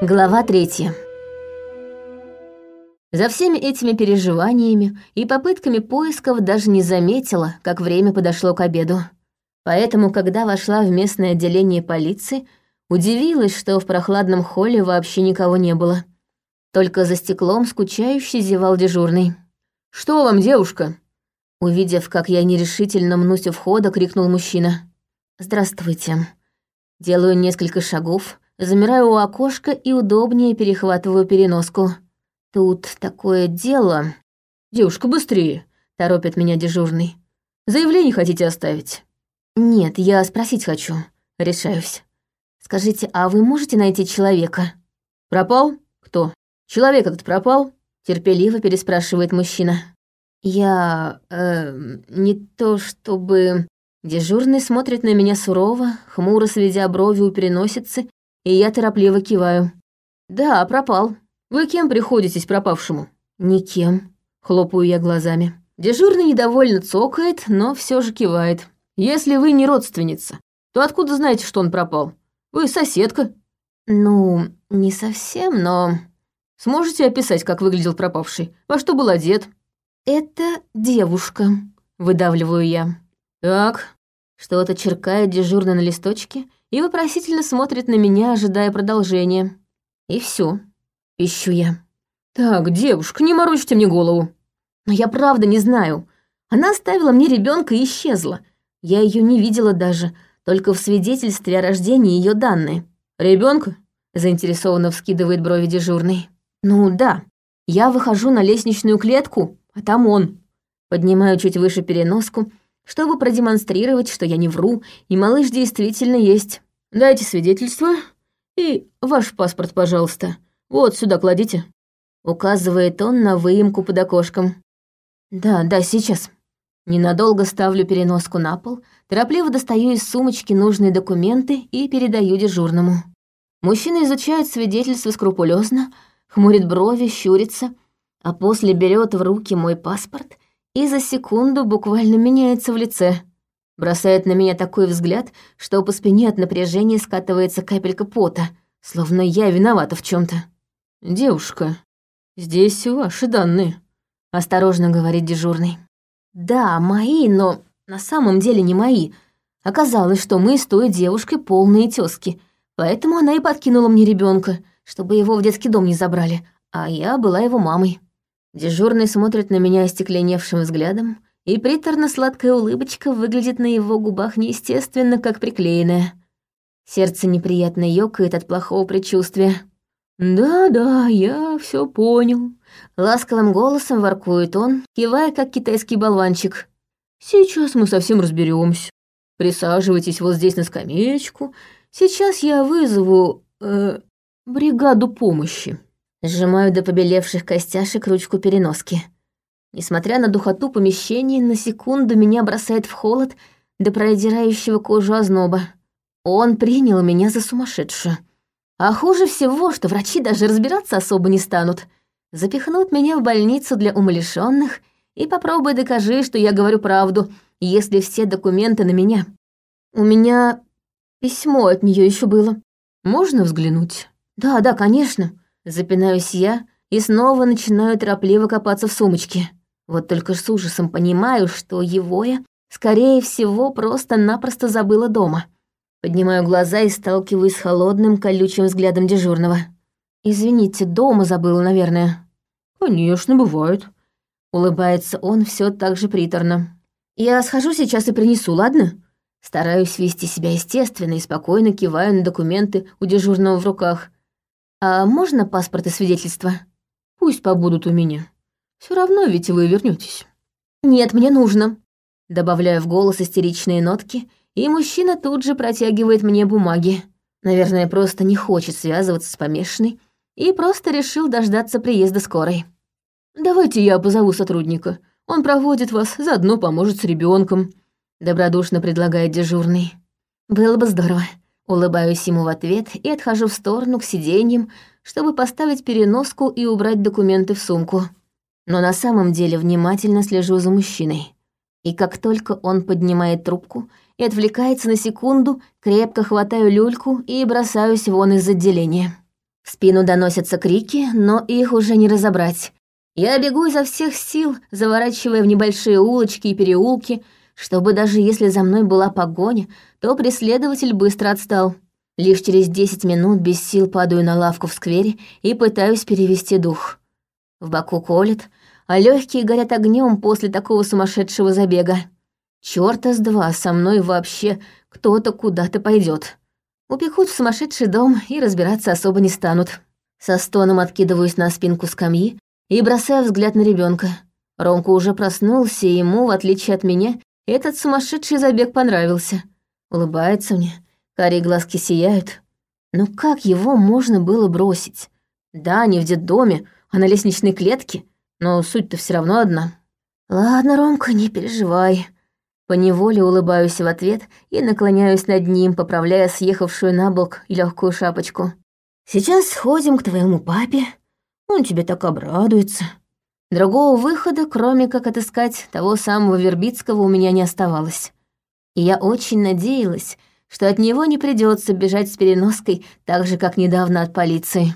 Глава третья. За всеми этими переживаниями и попытками поисков даже не заметила, как время подошло к обеду. Поэтому, когда вошла в местное отделение полиции, удивилась, что в прохладном холле вообще никого не было. Только за стеклом скучающий зевал дежурный. «Что вам, девушка?» Увидев, как я нерешительно мнусь у входа, крикнул мужчина. «Здравствуйте». Делаю несколько шагов, Замираю у окошка и удобнее перехватываю переноску. Тут такое дело. «Девушка, быстрее!» — торопит меня дежурный. «Заявление хотите оставить?» «Нет, я спросить хочу. Решаюсь. Скажите, а вы можете найти человека?» «Пропал? Кто? Человек этот пропал?» Терпеливо переспрашивает мужчина. «Я... Э, не то чтобы...» Дежурный смотрит на меня сурово, хмуро сведя брови у переносицы и я торопливо киваю. «Да, пропал. Вы кем приходитесь пропавшему?» «Никем», — хлопаю я глазами. Дежурный недовольно цокает, но все же кивает. «Если вы не родственница, то откуда знаете, что он пропал? Вы соседка». «Ну, не совсем, но...» «Сможете описать, как выглядел пропавший? Во что был одет?» «Это девушка», — выдавливаю я. «Так». Что-то черкает дежурный на листочке, и вопросительно смотрит на меня, ожидая продолжения. И все. Ищу я. «Так, девушка, не морочьте мне голову». «Но я правда не знаю. Она оставила мне ребенка и исчезла. Я ее не видела даже, только в свидетельстве о рождении ее данные». Ребенка? заинтересованно вскидывает брови дежурный. «Ну да. Я выхожу на лестничную клетку, а там он». Поднимаю чуть выше переноску чтобы продемонстрировать, что я не вру, и малыш действительно есть. «Дайте свидетельство и ваш паспорт, пожалуйста. Вот сюда кладите», — указывает он на выемку под окошком. «Да, да, сейчас». Ненадолго ставлю переноску на пол, торопливо достаю из сумочки нужные документы и передаю дежурному. Мужчина изучает свидетельство скрупулезно, хмурит брови, щурится, а после берет в руки мой паспорт и за секунду буквально меняется в лице. Бросает на меня такой взгляд, что по спине от напряжения скатывается капелька пота, словно я виновата в чем то «Девушка, здесь ваши данные», — осторожно говорит дежурный. «Да, мои, но на самом деле не мои. Оказалось, что мы с той девушкой полные тёзки, поэтому она и подкинула мне ребенка, чтобы его в детский дом не забрали, а я была его мамой». Дежурный смотрит на меня остекленевшим взглядом, и приторно-сладкая улыбочка выглядит на его губах неестественно, как приклеенная. Сердце неприятно ёкает от плохого предчувствия. «Да-да, я все понял», — ласковым голосом воркует он, кивая, как китайский болванчик. «Сейчас мы совсем разберемся. Присаживайтесь вот здесь на скамеечку. Сейчас я вызову... Э, бригаду помощи». Сжимаю до побелевших костяшек ручку переноски. Несмотря на духоту помещения, на секунду меня бросает в холод до продирающего кожу озноба. Он принял меня за сумасшедшую. А хуже всего, что врачи даже разбираться особо не станут. Запихнут меня в больницу для умалишенных и попробуй докажи, что я говорю правду, если все документы на меня. У меня письмо от нее еще было. Можно взглянуть? Да, да, конечно. Запинаюсь я и снова начинаю торопливо копаться в сумочке. Вот только с ужасом понимаю, что его я, скорее всего, просто-напросто забыла дома. Поднимаю глаза и сталкиваюсь с холодным, колючим взглядом дежурного. «Извините, дома забыла, наверное». «Конечно, бывает», — улыбается он все так же приторно. «Я схожу сейчас и принесу, ладно?» Стараюсь вести себя естественно и спокойно киваю на документы у дежурного в руках — «А можно паспорт и свидетельство?» «Пусть побудут у меня. Все равно ведь вы вернетесь. «Нет, мне нужно», — добавляю в голос истеричные нотки, и мужчина тут же протягивает мне бумаги. Наверное, просто не хочет связываться с помешанной и просто решил дождаться приезда скорой. «Давайте я позову сотрудника. Он проводит вас, заодно поможет с ребенком, добродушно предлагает дежурный. «Было бы здорово», Улыбаюсь ему в ответ и отхожу в сторону к сиденьям, чтобы поставить переноску и убрать документы в сумку. Но на самом деле внимательно слежу за мужчиной. И как только он поднимает трубку и отвлекается на секунду, крепко хватаю люльку и бросаюсь вон из отделения. В спину доносятся крики, но их уже не разобрать. Я бегу изо всех сил, заворачивая в небольшие улочки и переулки, чтобы даже если за мной была погоня, то преследователь быстро отстал. Лишь через десять минут без сил падаю на лавку в сквере и пытаюсь перевести дух. В боку колет, а легкие горят огнем после такого сумасшедшего забега. Чёрта с два, со мной вообще кто-то куда-то пойдет. Упекут в сумасшедший дом и разбираться особо не станут. Со стоном откидываюсь на спинку скамьи и бросаю взгляд на ребенка. Ромка уже проснулся, и ему, в отличие от меня, этот сумасшедший забег понравился. Улыбается мне, карие глазки сияют. Но как его можно было бросить? Да, не в детдоме, а на лестничной клетке, но суть-то все равно одна. Ладно, Ромка, не переживай. Поневоле улыбаюсь в ответ и наклоняюсь над ним, поправляя съехавшую на бок легкую шапочку. «Сейчас сходим к твоему папе. Он тебе так обрадуется». Другого выхода, кроме как отыскать того самого Вербицкого, у меня не оставалось. И я очень надеялась, что от него не придется бежать с переноской так же, как недавно от полиции.